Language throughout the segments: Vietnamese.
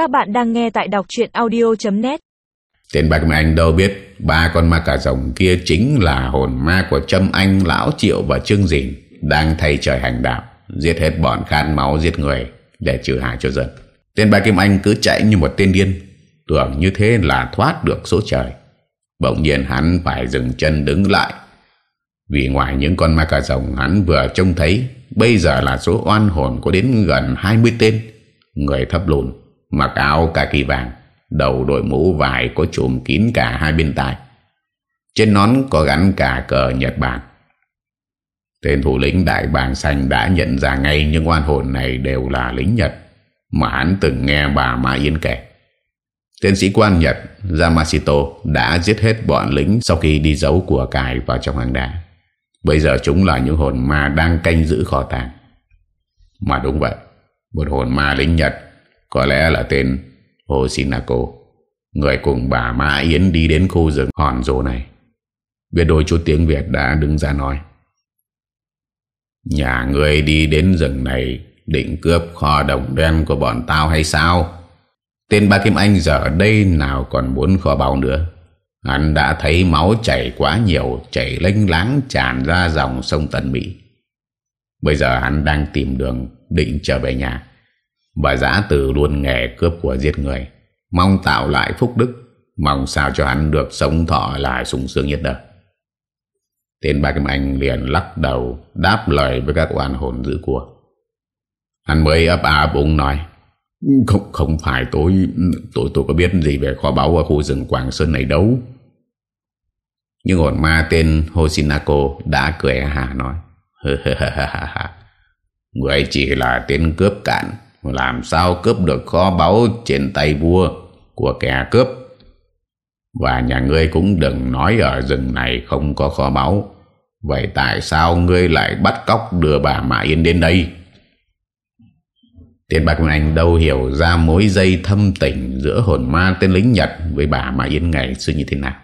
Các bạn đang nghe tại đọc chuyện audio.net Tên Bạch Anh đâu biết ba con ma cà rồng kia chính là hồn ma của Trâm Anh, Lão Triệu và Trương Dình đang thay trời hành đạo, giết hết bọn khan máu giết người để trừ hại cho dân. Tên bạc Kim Anh cứ chạy như một tên điên, tưởng như thế là thoát được số trời. Bỗng nhiên hắn phải dừng chân đứng lại vì ngoài những con ma cà rồng hắn vừa trông thấy Bây giờ là số oan hồn có đến gần 20 tên Người thấp lùn Mặc áo cà kỳ vàng Đầu đội mũ vải có trùm kín cả hai bên tai Trên nón có gắn cả cờ Nhật Bản Tên thủ lĩnh đại bàng xanh đã nhận ra ngay những oan hồn này đều là lính Nhật mà hắn từng nghe bà Mã Yên kể. Tên sĩ quan Nhật Yamashito đã giết hết bọn lính sau khi đi giấu của cải vào trong hang đá. Bây giờ chúng là những hồn ma đang canh giữ kho tàng. Mà đúng vậy, một hồn ma lính Nhật có lẽ là tên Hoshinako, người cùng bà Ma Yến đi đến khu rừng hòn rồ này. Biết đôi chút tiếng Việt đã đứng ra nói. Nhà người đi đến rừng này định cướp kho đồng đen của bọn tao hay sao? Tên ba Kim Anh giờ đây nào còn muốn kho báu nữa. Hắn đã thấy máu chảy quá nhiều Chảy lênh láng tràn ra dòng sông Tân Mỹ Bây giờ hắn đang tìm đường Định trở về nhà và giã từ luôn nghề cướp của giết người. Mong tạo lại phúc đức. Mong sao cho hắn được sống thọ lại sung sướng nhất đời. Tên ba Kim Anh liền lắc đầu Đáp lời với các oan hồn giữ của. Hắn mới ấp á úng nói không không phải tôi tôi tôi có biết gì về kho báu ở khu rừng Quảng Sơn này đâu. Nhưng hồn ma tên Hoshinako đã cười hà nói. Người chỉ là tên cướp cạn, làm sao cướp được kho báu trên tay vua của kẻ cướp. Và nhà ngươi cũng đừng nói ở rừng này không có kho báu. Vậy tại sao ngươi lại bắt cóc đưa bà Mã Yên đến đây? Tiền Bạch Anh đâu hiểu ra mối dây thâm tình giữa hồn ma tên lính Nhật với bà Mã Yên ngày xưa như thế nào.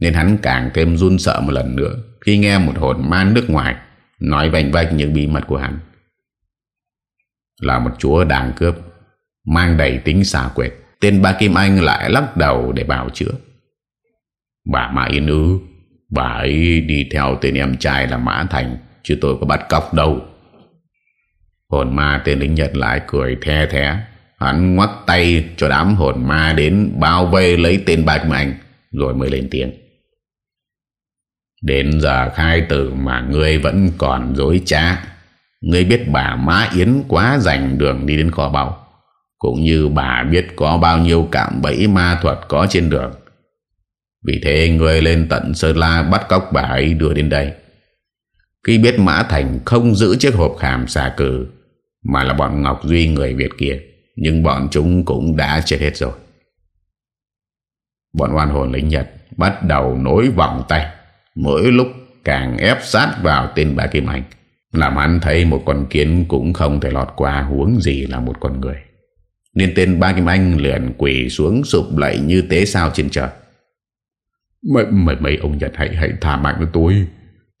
Nên hắn càng thêm run sợ một lần nữa khi nghe một hồn ma nước ngoài nói vành vách những bí mật của hắn. Là một chúa đàng cướp mang đầy tính xà quyệt. Tên ba Kim Anh lại lắc đầu để bảo chữa. Bà Mã Yên ư, bà ấy đi theo tên em trai là Mã Thành, chứ tôi có bắt cóc đâu. Hồn ma tên lính Nhật lại cười the thế Hắn ngoắt tay cho đám hồn ma đến bao vây lấy tên Ba Kim Anh rồi mới lên tiếng. Đến giờ khai tử mà ngươi vẫn còn dối trá. Ngươi biết bà Má Yến quá dành đường đi đến kho báu. Cũng như bà biết có bao nhiêu cạm bẫy ma thuật có trên đường. Vì thế ngươi lên tận Sơn La bắt cóc bà ấy đưa đến đây. Khi biết Mã Thành không giữ chiếc hộp khảm xà cử mà là bọn Ngọc Duy người Việt kia, Nhưng bọn chúng cũng đã chết hết rồi Bọn oan hồn lính Nhật Bắt đầu nối vòng tay, Mỗi lúc càng ép sát vào tên bà Kim Anh làm hắn thấy một con kiến Cũng không thể lọt qua huống gì là một con người. Nên tên ba Kim Anh liền quỳ xuống sụp lạy như tế sao trên trời. Mấy, mấy, mấy ông Nhật hãy hãy thả mạng với tôi.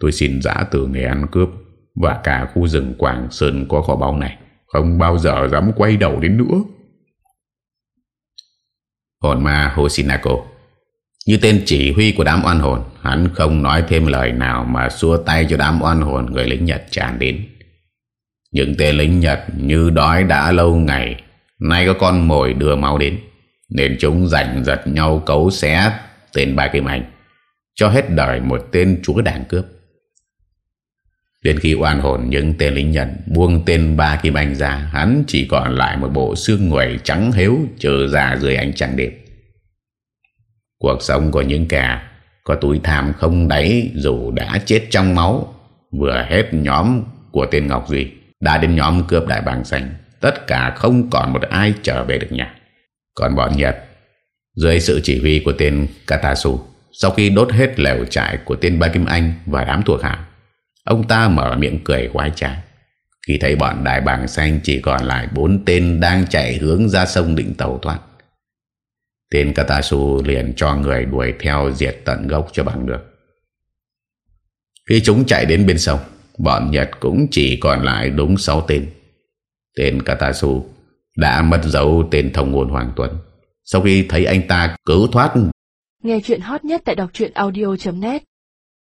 Tôi xin giã từ nghề ăn cướp và cả khu rừng Quảng Sơn có kho báu này. Không bao giờ dám quay đầu đến nữa. Hồn ma Hoshinako. Như tên chỉ huy của đám oan hồn Hắn không nói thêm lời nào Mà xua tay cho đám oan hồn Người lính Nhật tràn đến Những tên lính Nhật như đói đã lâu ngày Nay có con mồi đưa máu đến Nên chúng giành giật nhau cấu xé Tên ba Kim Anh Cho hết đời một tên chúa đảng cướp Đến khi oan hồn những tên lính Nhật buông tên ba Kim Anh ra, hắn chỉ còn lại một bộ xương người trắng héo chờ ra dưới ánh trăng đêm. Cuộc sống của những kẻ có túi tham không đáy dù đã chết trong máu, vừa hết nhóm của tên Ngọc Duy, đã đến nhóm cướp đại bàng xanh. Tất cả không còn một ai trở về được nhà. Còn bọn Nhật, dưới sự chỉ huy của tên Katasu, sau khi đốt hết lều trại của tên Ba Kim Anh và đám thuộc hạ, Ông ta mở miệng cười quái trá Khi thấy bọn đại bàng xanh chỉ còn lại bốn tên đang chạy hướng ra sông định tàu thoát. Tên Katasu liền cho người đuổi theo diệt tận gốc cho bằng được. Khi chúng chạy đến bên sông, bọn Nhật cũng chỉ còn lại đúng 6 tên. Tên Katasu đã mất dấu tên thông ngôn Hoàng Tuấn. Sau khi thấy anh ta cứu thoát Nghe chuyện hot nhất tại đọc audio.net